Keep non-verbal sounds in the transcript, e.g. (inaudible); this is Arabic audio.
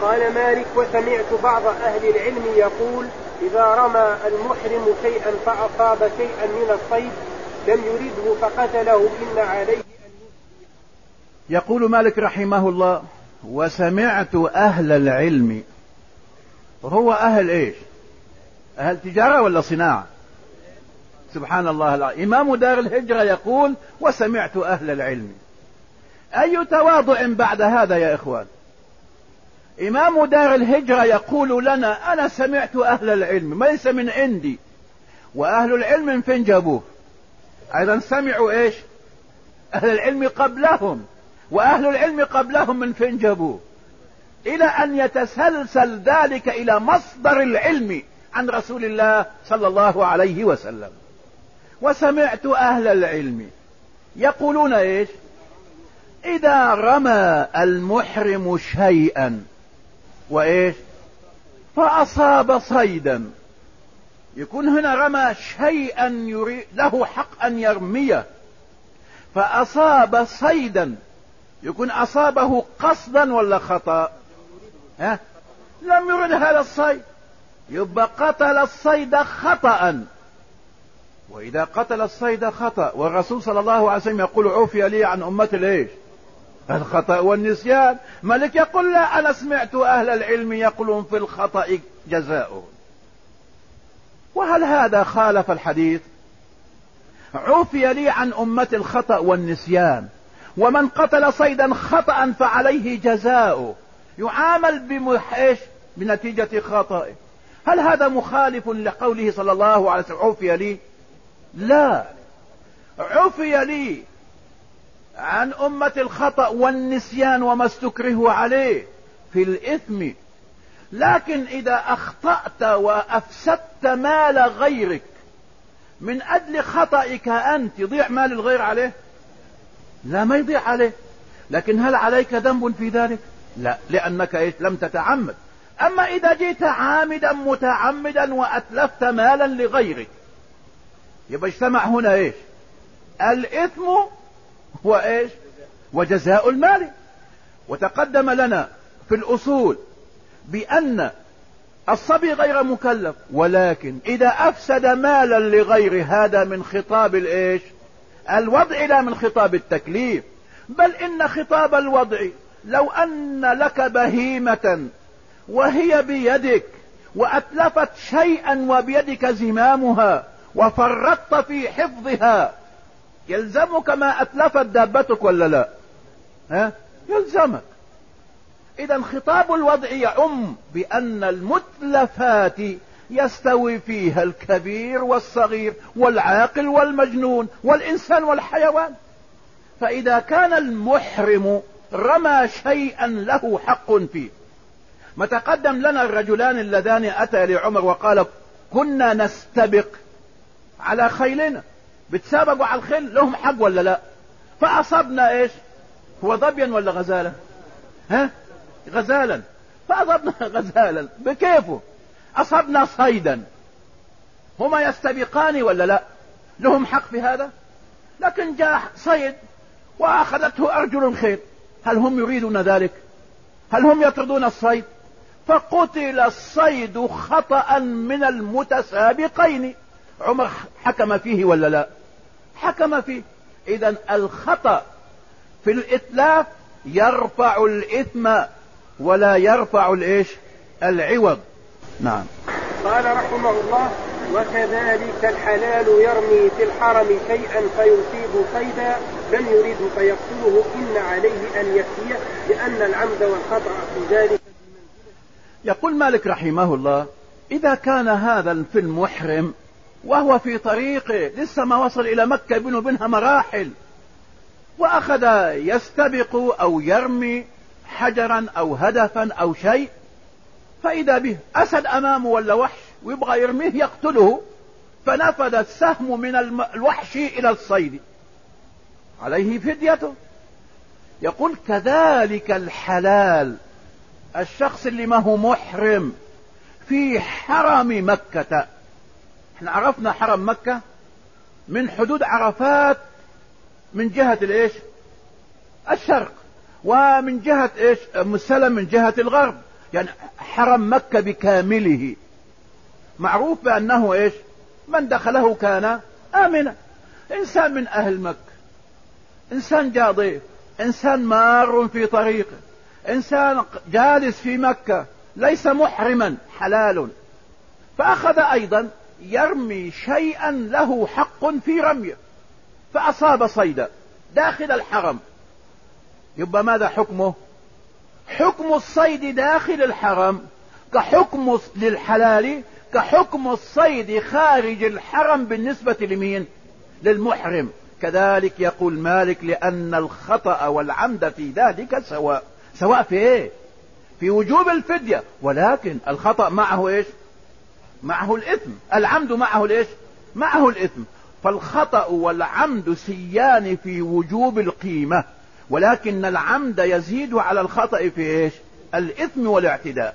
قال مالك وسمعت بعض أهل العلم يقول إذا رمى المحرم شيئا فأصاب شيئا من الصيد لم يرده فقتله إن عليه أن يقول مالك رحمه الله وسمعت أهل العلم. وهو أهل إيش؟ أهل تجارة ولا صناعة؟ سبحان الله العظيم إمام دار الهجرة يقول وسمعت أهل العلم. أي تواضع بعد هذا يا إخوان؟ إمام دار الهجرة يقول لنا أنا سمعت أهل العلم ليس من عندي وأهل العلم من فين جابوه أيضا سمعوا إيش؟ أهل العلم قبلهم وأهل العلم قبلهم من فين جابوه إلى أن يتسلسل ذلك إلى مصدر العلم عن رسول الله صلى الله عليه وسلم. وسمعت أهل العلم يقولون إيش؟ إذا رمى المحرم شيئا وإيش؟ فأصاب صيدا. يكون هنا رمى شيئا يريد له حق أن يرميه. فأصاب صيدا. يكون أصابه قصدا ولا خطأ؟ ها؟ لم يرد هذا الصيد. يبقى قتل الصيد خطأ وإذا قتل الصيد خطأ والرسول صلى الله عليه وسلم يقول عوفي لي عن أمة الإيش الخطأ والنسيان. ملك يقول لا أنا سمعت أهل العلم يقولون في الخطأ جزاؤه وهل هذا خالف الحديث؟ عفي لي عن أمة الخطأ والنسيان. ومن قتل صيدا خطأ فعليه جزاؤه يعامل بمحيش بنتيجة خطأه هل هذا مخالف لقوله صلى الله عليه وسلم؟ عفي لي؟ لا. عفي لي عن أمة الخطأ والنسيان وما استكرهوا عليه في الإثم. لكن إذا أخطأت وأفسدت مال غيرك من أجل خطأك أنت يضيع مال الغير عليه؟ لا ما يضيع عليه. لكن هل عليك ذنب في ذلك؟ لا لأنك لم تتعمد. أما إذا جئت عامدا متعمدا وأتلفت مالا لغيرك يبقى اجتمع هنا إيش؟ الإثم هو إيش؟ وجزاء المال. وتقدم لنا في الأصول بأن الصبي غير مكلف ولكن إذا أفسد مالا لغير هذا من خطاب الإيش؟ الوضع لا من خطاب التكليف. بل إن خطاب الوضع لو أن لك بهيمة وهي بيدك وأتلفت شيئا وبيدك زمامها وفرطت في حفظها يلزمك ما أتلفت دابتك ولا لا؟ ها؟ يلزمك. إذا خطاب الوضع يعم بأن المتلفات يستوي فيها الكبير والصغير والعاقل والمجنون والإنسان والحيوان. فإذا كان المحرم رمى شيئا له حق فيه. ما تقدم لنا الرجلان اللذان أتى لعمر وقال كنا نستبق على خيلنا. بتسابقوا على الخيل لهم حق ولا لا؟ فأصبنا إيش؟ هو ظبيا ولا غزالة ها؟ غزالا. فأصبنا (laughs) غزالا. بكيفه. أصبنا صيدا. هما يستبقان ولا لا؟ لهم حق في هذا؟ لكن جاء صيد وأخذته أرجل الخيل هل هم يريدون ذلك؟ هل هم يطردون الصيد؟ فقتل الصيد خطأ من المتسابقين. عمر حكم فيه ولا لا؟ حكم فيه. اذا الخطأ في الإتلاف يرفع الإثم ولا يرفع الإيش؟ العوض. نعم. قال رحمه الله وكذلك الحلال يرمي في الحرم شيئا فيصيب صيدا لم يريده فيقتله إن عليه أن يكفيه لأن العمد والخطأ في ذلك. يقول مالك رحمه الله إذا كان هذا في المحرم وهو في طريقه لسه ما وصل إلى مكة بينه وبينها مراحل. وأخذ يستبق أو يرمي حجرا أو هدفا أو شيء فإذا به أسد أمامه ولا وحش ويبغى يرميه يقتله فنفذ السهم من الوحش إلى الصيد. عليه فديته. يقول كذلك الحلال الشخص اللي ما هو محرم في حرم مكة. إحنا عرفنا حرم مكة من حدود عرفات من جهة الإيش؟ الشرق. ومن جهة إيش؟ مسلم من جهة الغرب. يعني حرم مكة بكامله. معروف بأنه إيش؟ من دخله كان آمنا. إنسان من أهل مكة. إنسان جاء ضيف. إنسان مار في طريقه. إنسان جالس في مكة. ليس محرما حلال. فأخذ أيضا يرمي شيئا له حق في رميه فأصاب صيدا داخل الحرم. يبقى ماذا حكمه؟ حكم الصيد داخل الحرم كحكم للحلال كحكم الصيد خارج الحرم بالنسبة لمين؟ للمحرم. كذلك يقول مالك لأن الخطأ والعمد في ذلك سواء. سواء في إيه؟ في وجوب الفدية. ولكن الخطأ معه إيش؟ معه الإثم. العمد معه الإيش؟ معه الإثم. فالخطأ والعمد سيان في وجوب القيمة ولكن العمد يزيد على الخطأ في إيش؟ الإثم والاعتداء.